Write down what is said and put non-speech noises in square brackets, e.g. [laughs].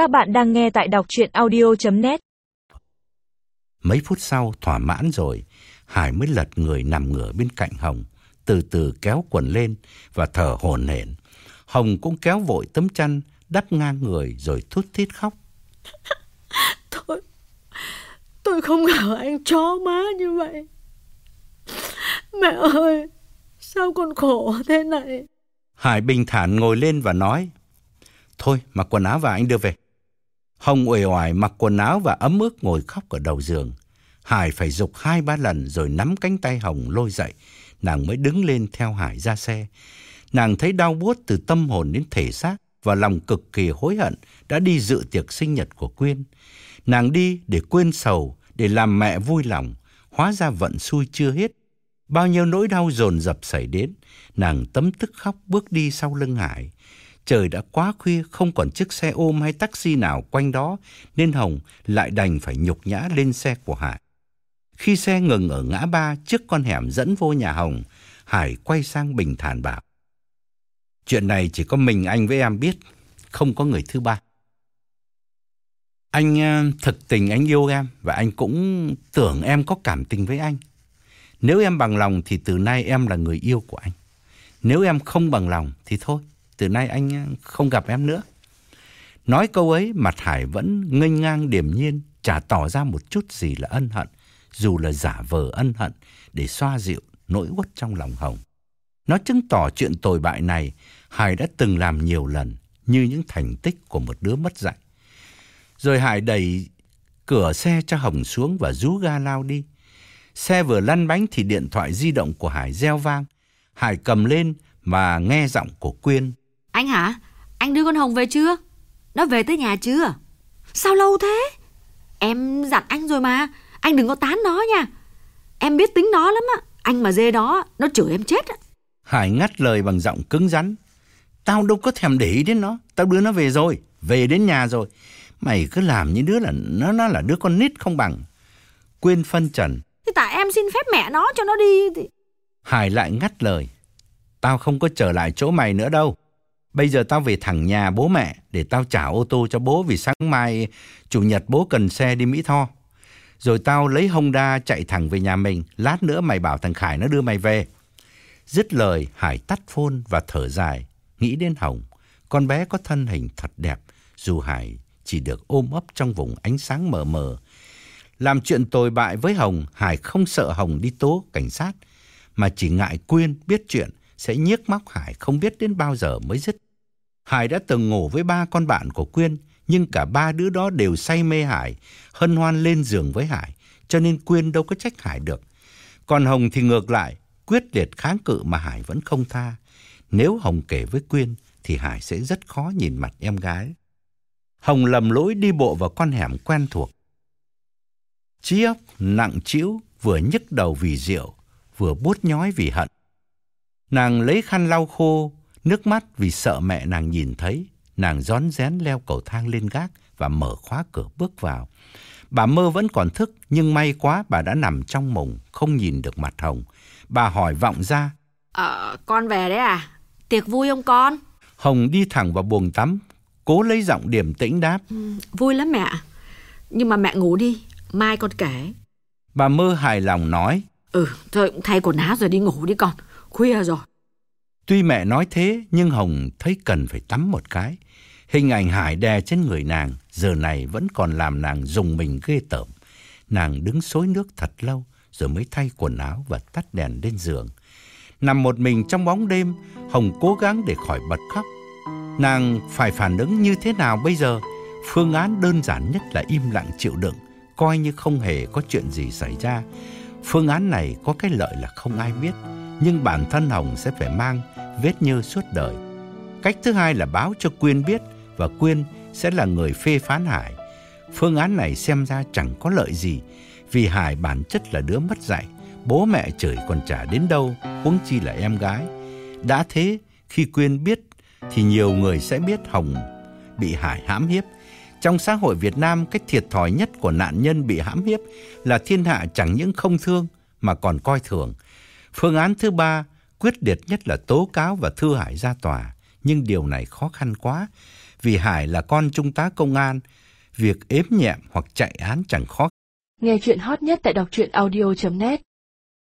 Các bạn đang nghe tại đọc chuyện audio.net Mấy phút sau thỏa mãn rồi, Hải mới lật người nằm ngửa bên cạnh Hồng, từ từ kéo quần lên và thở hổn hển. Hồng cũng kéo vội tấm chăn, đắp ngang người rồi thút thít khóc. [laughs] Thôi, tôi không ngờ anh chó má như vậy. Mẹ ơi, sao con khổ thế này? Hải bình thản ngồi lên và nói, Thôi mặc quần áo và anh đưa về. Hồng uể oải mặc quần áo và ấm ức ngồi khóc ở đầu giường. Hải phải dục hai ba lần rồi nắm cánh tay Hồng lôi dậy. Nàng mới đứng lên theo Hải ra xe. Nàng thấy đau buốt từ tâm hồn đến thể xác và lòng cực kỳ hối hận đã đi dự tiệc sinh nhật của Quyên. Nàng đi để quên sầu, để làm mẹ vui lòng. Hóa ra vận xui chưa hết. Bao nhiêu nỗi đau dồn dập xảy đến. Nàng tấm tức khóc bước đi sau lưng Hải. Trời đã quá khuya, không còn chiếc xe ôm hay taxi nào quanh đó, nên Hồng lại đành phải nhục nhã lên xe của Hải. Khi xe ngừng ở ngã ba trước con hẻm dẫn vô nhà Hồng, Hải quay sang bình thản bảo. Chuyện này chỉ có mình anh với em biết, không có người thứ ba. Anh ờ, thực tình anh yêu em và anh cũng tưởng em có cảm tình với anh. Nếu em bằng lòng thì từ nay em là người yêu của anh. Nếu em không bằng lòng thì thôi, từ nay anh không gặp em nữa. Nói câu ấy, mặt Hải vẫn nghênh ngang điềm nhiên, chả tỏ ra một chút gì là ân hận, dù là giả vờ ân hận để xoa dịu nỗi uất trong lòng Hồng. Nó chứng tỏ chuyện tồi bại này Hải đã từng làm nhiều lần như những thành tích của một đứa mất dạy. Rồi Hải đẩy cửa xe cho Hồng xuống và rú ga lao đi. Xe vừa lăn bánh thì điện thoại di động của Hải reo vang. Hải cầm lên và nghe giọng của Quyên. Anh hả? Anh đưa con Hồng về chưa? Nó về tới nhà chưa? Sao lâu thế? Em dặn anh rồi mà. Anh đừng có tán nó nha. Em biết tính nó lắm á. Anh mà dê đó, nó chửi em chết á. Hải ngắt lời bằng giọng cứng rắn. Tao đâu có thèm để ý đến nó. Tao đưa nó về rồi. Về đến nhà rồi. Mày cứ làm như đứa là nó nó là đứa con nít không bằng. Quyên phân trần. Thì tại em xin phép mẹ nó cho nó đi. Hải lại ngắt lời. Tao không có trở lại chỗ mày nữa đâu. Bây giờ tao về thẳng nhà bố mẹ để tao trả ô tô cho bố vì sáng mai chủ nhật bố cần xe đi Mỹ Tho. Rồi tao lấy Honda chạy thẳng về nhà mình. Lát nữa mày bảo thằng Khải nó đưa mày về. Dứt lời, Hải tắt phone và thở dài, nghĩ đến Hồng. Con bé có thân hình thật đẹp, dù Hải chỉ được ôm ấp trong vùng ánh sáng mờ mờ. Làm chuyện tồi bại với Hồng, Hải không sợ Hồng đi tố cảnh sát, mà chỉ ngại Quyên biết chuyện sẽ nhiếc móc Hải không biết đến bao giờ mới dứt. Hải đã từng ngủ với ba con bạn của Quyên, nhưng cả ba đứa đó đều say mê Hải, hân hoan lên giường với Hải, cho nên Quyên đâu có trách Hải được. Còn Hồng thì ngược lại, quyết liệt kháng cự mà Hải vẫn không tha. Nếu Hồng kể với Quyên thì Hải sẽ rất khó nhìn mặt em gái. Hồng lầm lỗi đi bộ vào con hẻm quen thuộc. Trí óc nặng trĩu vừa nhức đầu vì rượu, vừa buốt nhói vì hận. Nàng lấy khăn lau khô, nước mắt vì sợ mẹ nàng nhìn thấy. Nàng rón rén leo cầu thang lên gác và mở khóa cửa bước vào. Bà mơ vẫn còn thức, nhưng may quá bà đã nằm trong mùng, không nhìn được mặt Hồng. Bà hỏi vọng ra. Ờ, con về đấy à? Tiệc vui không con? Hồng đi thẳng vào buồng tắm, cố lấy giọng điềm tĩnh đáp. Ừ, vui lắm mẹ. Nhưng mà mẹ ngủ đi, mai con kể. Bà mơ hài lòng nói. Ừ, thôi thay quần áo rồi đi ngủ đi con. Khuya rồi. Tuy mẹ nói thế, nhưng Hồng thấy cần phải tắm một cái. Hình ảnh Hải đè trên người nàng, giờ này vẫn còn làm nàng dùng mình ghê tởm. Nàng đứng xối nước thật lâu, rồi mới thay quần áo và tắt đèn lên giường. Nằm một mình trong bóng đêm, Hồng cố gắng để khỏi bật khóc. Nàng phải phản ứng như thế nào bây giờ? Phương án đơn giản nhất là im lặng chịu đựng, coi như không hề có chuyện gì xảy ra. Phương án này có cái lợi là không ai biết, nhưng bản thân Hồng sẽ phải mang vết nhơ suốt đời. Cách thứ hai là báo cho Quyên biết và Quyên sẽ là người phê phán Hải. Phương án này xem ra chẳng có lợi gì vì Hải bản chất là đứa mất dạy, bố mẹ chửi còn trả đến đâu, huống chi là em gái. Đã thế, khi Quyên biết thì nhiều người sẽ biết Hồng bị Hải hãm hiếp. Trong xã hội Việt Nam, cách thiệt thòi nhất của nạn nhân bị hãm hiếp là thiên hạ chẳng những không thương mà còn coi thường. Phương án thứ ba, quyết liệt nhất là tố cáo và thư Hải ra tòa. Nhưng điều này khó khăn quá, Vì Hải là con trung tá công an, việc ếm nhẹm hoặc chạy án chẳng khó. Nghe chuyện hot nhất tại đọc truyện audio.net